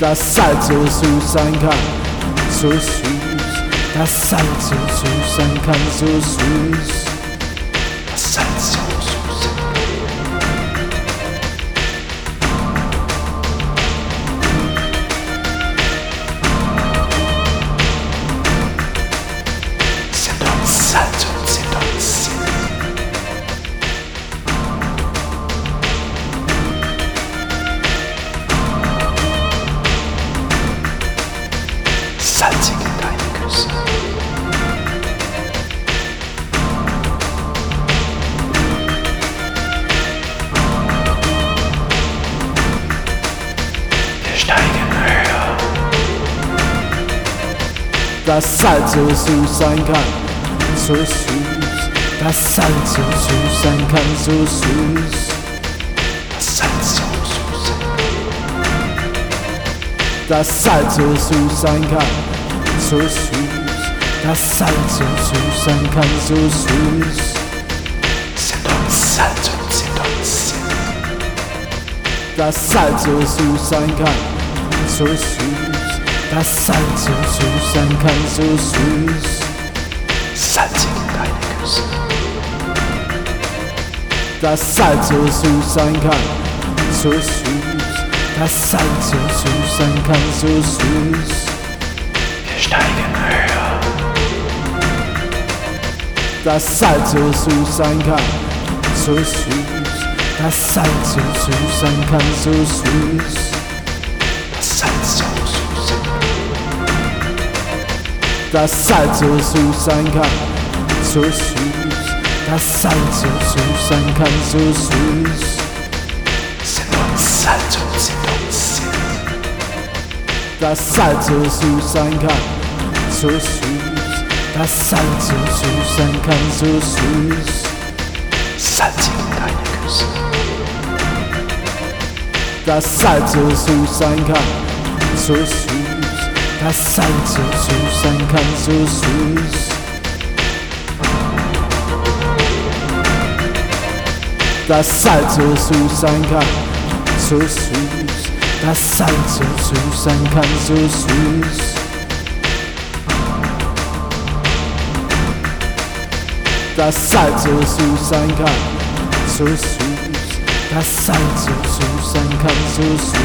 das Salz so süß sein kann, so süß, das Salz so süß sein kann, so süß. Das Salz so Küsse. Wir steigen höher. das Salz so süß sein kann, so süß, das Salz so süß sein kann, so süß. Das Salz so süß. Das Salz so süß sein kann, so süß, das Salz so süß sein kann, so süß. Dans le Salz und le Sinn. Das Salz so süß sein kann, so süß, das Salz so süß sein kann, so süß. Salzig deine Küsse. Das Salz so süß sein kann, so süß, das Salz so süß sein kann, so süß. Das Salz so süß sein kann, so süß, das Salz so süß sein kann, so süß. Das Salz so süß. So süß sein kann, so süß, das Salz so süß sein kann, so süß. Salz le Sinn. Das Salz so süß sein kann, so süß, das Salz so süß sein kann, so süß. Salzig deine Küsse. Das Salz so süß sein kann, so süß, das Salz so süß sein kann, so süß. Das Salz so süß sein kann, so süß, das Salz so süß sein kann, so süß. Das Salz so süß sein kann, so süß, das Salz so süß sein kann, so süß.